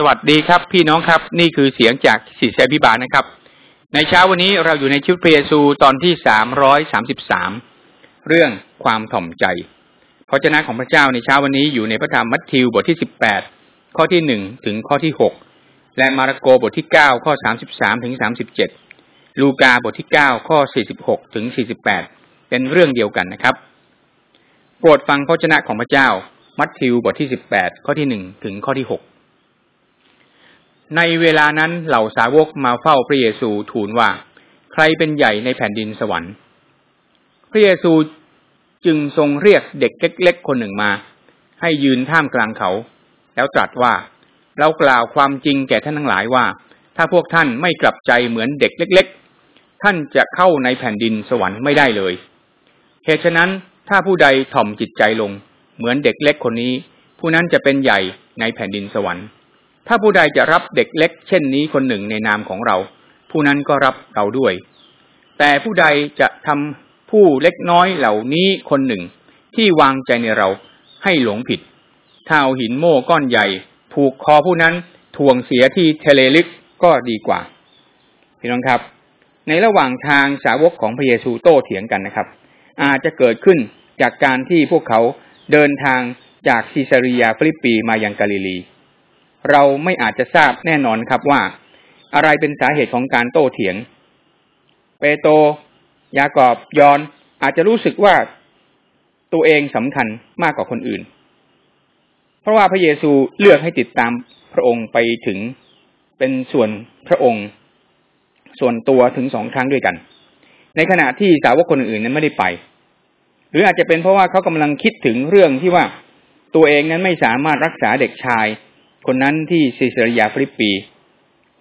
สวัสดีครับ พี่น้องครับ นี่คือเสียงจากศิษยพิบาลนะครับ ในเช้าวันนี้เราอยู่ในชุดพระเยซูตอนที่สามร้อยสามสิบสามเรื่องความถ่อมใจพระเจ้าของพระเจ้าในเช้าวันนี้อยู่ในพระธรรมมัทธิวบทที่สิบแปดข้อที่หนึ่งถึงข้อที่หกและมาระโกบทที่เก้าข้อสามสิบสามถึงสามสิบเจ็ดลูกาบทที่เก้าข้อสี่สิบหกถึงสี่สิบแปดเป็นเรื่องเดียวกันนะครับ โปรดฟังพระเจ้าของพระเจ้า มัทธิวบทที่สิบแปดข้อที่หนึ่งถึงข้อที่หก ในเวลานั้นเหล่าสาวกมาเฝ้าพระเยซูทูลว่า ใครเป็นใหญ่ในแผ่นดินสวรรค์ พระเยซูจึงทรงเรียกเด็กเล็กๆคนหนึ่งมา ให้ยืนท่ามกลางเขา แล้วตรัสว่า เรากล่าวความจริงแก่ท่านทั้งหลายว่า ถ้าพวกท่านไม่กลับใจเหมือนเด็กเล็ก ๆ ท่านจะเข้าในแผ่นดินสวรรค์ไม่ได้เลยเหตุฉะนั้นถ้าผู้ใดถ่อมจิตใจลง เหมือนเด็กเล็กคนนี้ ผู้นั้นจะเป็นใหญ่ในแผ่นดินสวรรค์ ถ้าผู้ใดจะรับเด็กเล็ก เช่นนี้คนหนึ่งในนามของเรา ผู้นั้นก็รับเราด้วย แต่ผู้ใดจะทำผู้เล็กน้อยเหล่านี้คนหนึ่ง ที่วางใจในเราให้หลงผิดถ้าเอาหินโม่ก้อนใหญ่ ผูกคอผู้นั้นทวงเสียที่เทเลลึกก็ดีกว่าพี่น้องครับ ในระหว่างทางสาวกของพระเยซูโต้เถียงกันนะครับ อาจจะเกิดขึ้นจากการที่พวกเขาเดินทางจากซีซารียาฟีลิปปีมายังกาลิลี เราไม่อาจจะทราบแน่นอนครับว่า อะไรเป็นสาเหตุของการโต้เถียง เปโตรยากอบยอห์นอาจจะรู้สึกว่าตัวเองสำคัญมากกว่าคนอื่น เพราะว่าพระเยซูเลือกให้ติดตามพระองค์ไปถึงเป็นส่วนพระองค์ ส่วนตัวถึงสองครั้งด้วยกัน ในขณะที่สาวกคนอื่นนั้นไม่ได้ไป หรืออาจจะเป็นเพราะว่าเขากำลังคิดถึงเรื่องที่ว่าตัวเองนั้นไม่สามารถรักษาเด็กชาย คนนั้นที่ซีซารียาฟีลิปปี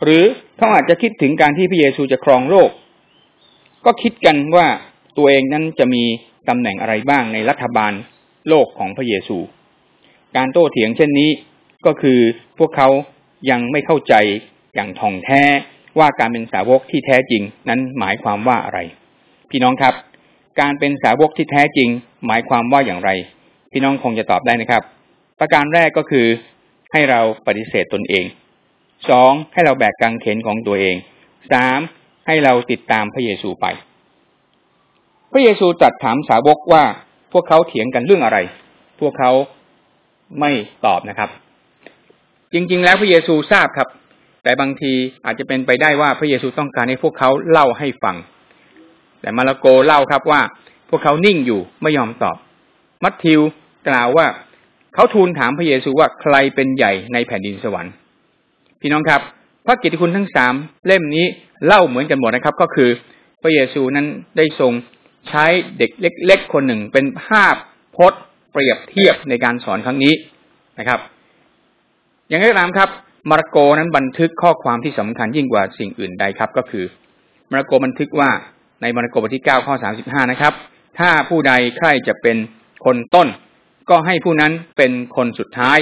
หรือเขาอาจจะคิดถึงการที่พระเยซูจะครองโลก ก็คิดกันว่าตัวเองนั้นจะมีตำแหน่งอะไรบ้างในรัฐบาลโลกของพระเยซู การโต้เถียงเช่นนี้ก็คือพวกเขายังไม่เข้าใจอย่างท่องแท้ว่าการเป็นสาวกที่แท้จริงนั้นหมายความว่าอะไร พี่น้องครับ การเป็นสาวกที่แท้จริง หมายความว่าอย่างไร พี่น้องคงจะตอบได้นะครับ ประการแรกก็คือ ให้เราปฏิเสธตนเองสองให้เราแบกกางเขนของตัวเองสามให้เราติดตามพระเยซูไป พระเยซูตรัสถามสาวกว่าพวกเขาเถียงกันเรื่องอะไร พวกเขาไม่ตอบนะครับ จริง ๆ แล้วพระเยซูทราบครับ แต่บางทีอาจจะเป็นไปได้ว่าพระเยซูต้องการให้พวกเขาเล่าให้ฟัง แต่มาระโกเล่าครับว่า พวกเขานิ่งอยู่ไม่ยอมตอบ มัทธิวกล่าวว่า เขาทูลถามพระเยซูว่าใครเป็นใหญ่ในแผ่นดินสวรรค์ พี่น้องครับ พระกิตติคุณทั้งสามเล่มนี้เล่าเหมือนกันหมดนะครับ ก็คือพระเยซูนั้นได้ทรงใช้เด็กเล็กๆคนหนึ่งเป็นภาพพจน์เปรียบเทียบในการสอนครั้งนี้นะครับ อย่างไรก็ตามครับมาระโกนั้นบันทึกข้อความที่สำคัญยิ่งกว่าสิ่งอื่นใดครับ ก็คือมาระโกบันทึกว่าในมาระโกบทที่เก้าข้อสามสิบห้านะครับ ถ้าผู้ใดใครจะเป็นคนต้น ก็ให้ผู้นั้นเป็นคนสุดท้าย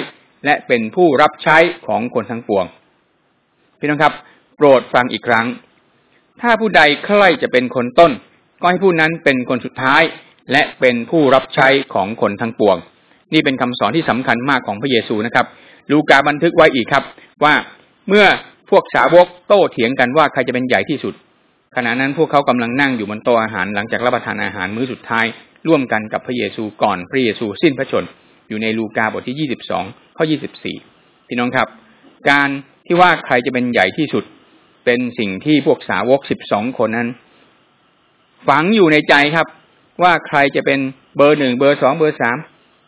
และเป็นผู้รับใช้ของคนทั้งปวง พี่น้องครับ โปรดฟังอีกครั้ง ถ้าผู้ใดใคร่จะเป็นคนต้น ก็ให้ผู้นั้นเป็นคนสุดท้าย และเป็นผู้รับใช้ของคนทั้งปวง นี่เป็นคำสอนที่สำคัญมากของพระเยซูนะครับ ลูกาบันทึกไว้อีกครับ ว่าเมื่อพวกสาวกโต้เถียงกันว่าใครจะเป็นใหญ่ที่สุด ขณะนั้นพวกเขากำลังนั่งอยู่บนโต๊ะอาหารหลังจากรับประทานอาหารมื้อสุดท้าย ร่วมกันกับพระเยซูก่อนพระเยซูสิ้นพระชน อยู่ในลูกาบทที่ยี่สิบสองข้อยี่สิบสี่พี่น้องครับ การที่ว่าใครจะเป็นใหญ่ที่สุด เป็นสิ่งที่พวกสาวกสิบสองคนนั้น ฝังอยู่ในใจครับ ว่าใครจะเป็นเบอร์หนึ่งเบอร์สองเบอร์สาม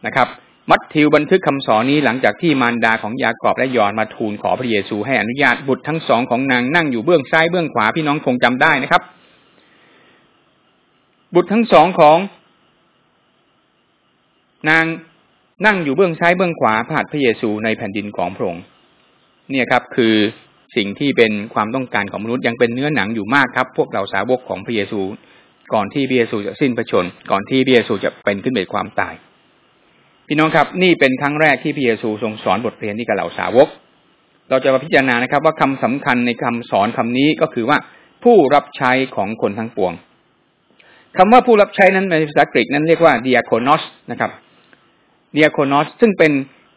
นะครับมัทธิวบันทึกคำสอนนี้หลังจากที่มารดาของยากอบและยอนมาทูลขอพระเยซูให้อนุญาตบุตรทั้งสองของนางนั่งอยู่เบื้องซ้ายเบื้องขวาพี่น้องคงจำได้นะครับ บุตรทั้งสองของ นางนั่งอยู่เบื้องซ้ายเบื้องขวาพระหัตถ์พระเยซูในแผ่นดินของพระองค์เนี่ยครับคือสิ่งที่เป็นความต้องการของมนุษย์ยังเป็นเนื้อหนังอยู่มากครับ พวกเราสาวกของพระเยซู ก่อนที่พระเยซูจะสิ้นพระชน ก่อนที่พระเยซูจะเป็นขึ้นเป็นความตาย พี่น้องครับ นี่เป็นครั้งแรกที่พระเยซูทรงสอนบทเรียนนี้กับเหล่าสาวก เราจะมาพิจารณานะครับ ว่าคำสำคัญในคำสอนคำนี้ก็คือว่าผู้รับใช้ของคนทั้งปวงคำว่าผู้รับใช้นั้นในภาษากรีกนั้นเรียกว่า diakonos นะครับ เดียโคโนสซึ่งเป็น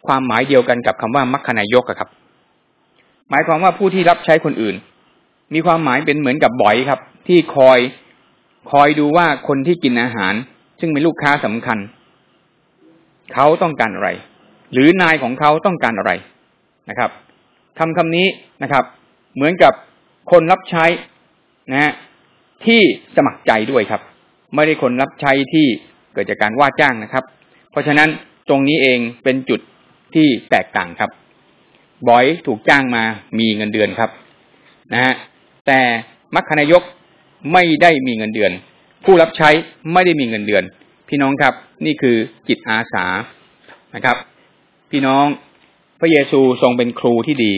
ความหมายเดียวกันกับคำว่ามัคคณายกครับ หมายความว่าผู้ที่รับใช้คนอื่น มีความหมายเป็นเหมือนกับบ่อยครับ ที่คอยคอยดูว่าคนที่กินอาหาร ซึ่งเป็นลูกค้าสำคัญ เขาต้องการอะไร หรือนายของเขาต้องการอะไรนะครับคำคำนี้นะครับ เหมือนกับคนรับใช้นะฮะที่สมัครใจด้วยครับ ไม่ได้คนรับใช้ที่เกิดจากการว่าจ้างนะครับ เพราะฉะนั้น ตรงนี้เองเป็นจุดที่แตกต่างครับ บอยถูกจ้างมามีเงินเดือนครับนะฮะแต่มัคคณายกไม่ได้มีเงินเดือน ผู้รับใช้ไม่ได้มีเงินเดือน พี่น้องครับ นี่คือจิตอาสานะครับ พี่น้องพระเยซูทรงเป็นครูที่ดี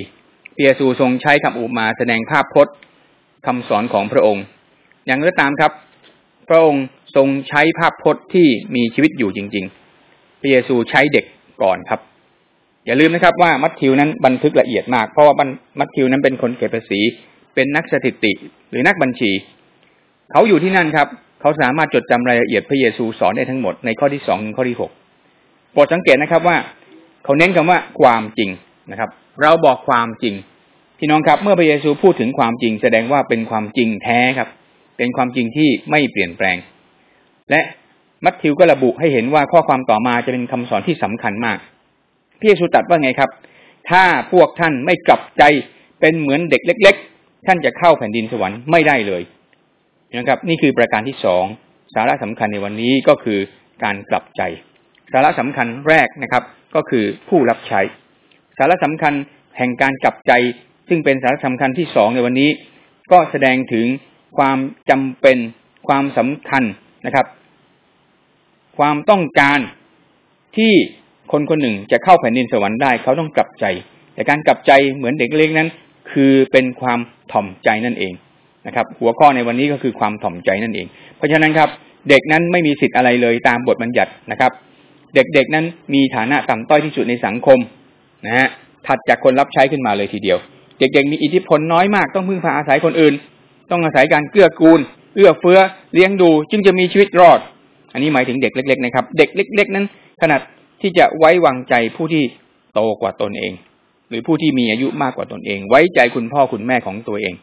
พระเยซูทรงใช้คำอุมาแสดงภาพพจน์คำสอนของพระองค์ อย่างไรก็ตามครับ พระองค์ทรงใช้ภาพพจน์ที่มีชีวิตอยู่จริง ๆ ระเยซูใช้เด็กก่อนครับ อย่าลืมนะครับว่ามัทธิวนั้นบันทึกละเอียดมากเพราะว่ามัทธิวนั้นเป็นคนเก็บภาษี เป็นนักสถิติ หรือนักบัญชี เขาอยู่ที่นั่นครับ เขาสามารถจดจำรายละเอียดพระเยซูสอนได้ทั้งหมดในข้อที่สองถึงข้อที่หกโปรดสังเกตนะครับว่า เขาเน้นคำว่าความจริงนะครับ เราบอกความจริงพี่น้องครับ เมื่อพระเยซูพูดถึงความจริง แสดงว่าเป็นความจริงแท้ครับ เป็นความจริงที่ไม่เปลี่ยนแปลง และ มัทธิวก็ระบุให้เห็นว่าข้อความต่อมาจะเป็นคำสอนที่สำคัญมากพระเยซูตรัสว่าไงครับ ถ้าพวกท่านไม่กลับใจเป็นเหมือนเด็กเล็ก ๆ ท่านจะเข้าแผ่นดินสวรรค์ไม่ได้เลยนะครับ นี่คือประการที่สองสาระสำคัญในวันนี้ก็คือการกลับใจ สาระสำคัญแรกนะครับ ก็คือผู้รับใช้ สาระสำคัญแห่งการกลับใจ ซึ่งเป็นสาระสำคัญที่สองในวันนี้ ก็แสดงถึงความจำเป็นความสำคัญนะครับ ความต้องการที่คนคนหนึ่งจะเข้าแผ่นดินสวรรค์ได้ เขาต้องกลับใจ แต่การกลับใจเหมือนเด็กเล็กนั้น คือเป็นความถ่อมใจนั่นเองนะครับ หัวข้อในวันนี้ก็คือความถ่อมใจนั่นเอง เพราะฉะนั้นครับ เด็กนั้นไม่มีสิทธิ์อะไรเลยตามบทบัญญัตินะครับ เด็กๆนั้นมีฐานะต่ำต้อยที่สุดในสังคมนะฮะถัดจากคนรับใช้ขึ้นมาเลยทีเดียว เด็กๆมีอิทธิพลน้อยมาก ต้องพึ่งพาอาศัยคนอื่น ต้องอาศัยการเกื้อกูล เอื้อเฟื้อเลี้ยงดู จึงจะมีชีวิตรอด อันนี้หมายถึงเด็กเล็ก ๆ นะครับ เด็กเล็ก ๆ นั้น ขนาดที่จะไว้วางใจผู้ที่โตกว่าตนเอง หรือผู้ที่มีอายุมากกว่าตนเอง ไว้ใจคุณพ่อคุณแม่ของตัวเอง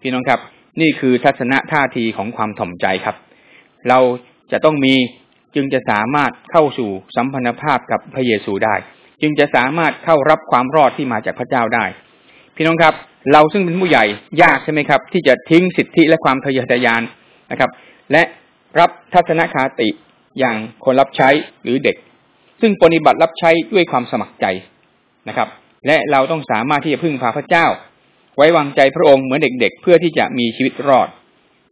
พี่น้องครับ นี่คือทัศนะท่าทีของความถ่อมใจครับ เราจะต้องมีจึงจะสามารถเข้าสู่สัมพันธภาพกับพระเยซูได้ จึงจะสามารถเข้ารับความรอดที่มาจากพระเจ้าได้ พี่น้องครับเราซึ่งเป็นผู้ใหญ่ยากใช่ไหมครับ ที่จะทิ้งสิทธิและความทะเยอทะยานนะครับ และ รับทัศนคติอย่างคนรับใช้หรือเด็ก ซึ่งปฏิบัติรับใช้ด้วยความสมัครใจนะครับ และเราต้องสามารถที่จะพึ่งพาพระเจ้า ไว้วางใจพระองค์เหมือนเด็ก ๆ เพื่อที่จะมีชีวิตรอด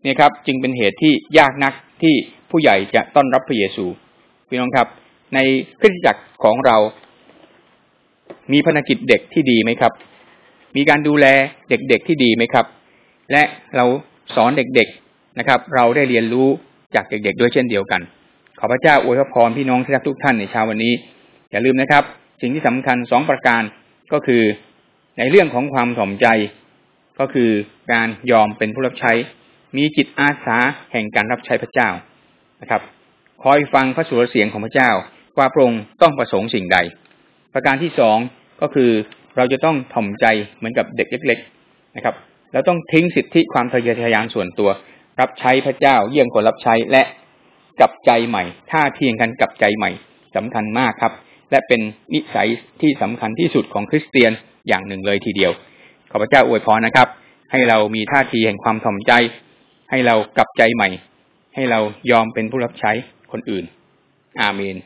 นี่ครับ จึงเป็นเหตุที่ยากนักที่ผู้ใหญ่จะต้อนรับพระเยซูพี่น้องครับ ในคริสตจักรของเรา มีภารกิจเด็กที่ดีไหมครับ มีการดูแลเด็กๆที่ดีไหมครับ และเราสอนเด็กๆนะครับ เราได้เรียนรู้ จากเด็กๆด้วยเช่นเดียวกัน ขอพระเจ้าอวยพรพี่น้องที่รักทุกท่านในเช้าวันนี้ อย่าลืมนะครับ สิ่งที่สำคัญสองประการก็คือในเรื่องของความถ่อมใจ ก็คือการยอมเป็นผู้รับใช้ มีจิตอาสาแห่งการรับใช้พระเจ้านะครับ คอยฟังพระสุรเสียงของพระเจ้าว่าพระองค์ต้องประสงค์สิ่งใด ประการที่สองก็คือเราจะต้องถ่อมใจเหมือนกับเด็กเล็ก ๆ นะครับเราต้องทิ้งสิทธิความทะเยอทะยานส่วนตัว รับใช้พระเจ้าเยี่ยงคนรับใช้และกับใจใหม่ ท่าเทียงกันกับใจใหม่สำคัญมากครับ และเป็นนิสัยที่สำคัญที่สุดของคริสเตียนอย่างหนึ่งเลยทีเดียว ขอพระเจ้าอวยพรนะครับ ให้เรามีท่าทีแห่งความถ่อมใจ ให้เรากลับใจใหม่ ให้เรายอมเป็นผู้รับใช้คนอื่น อาเมน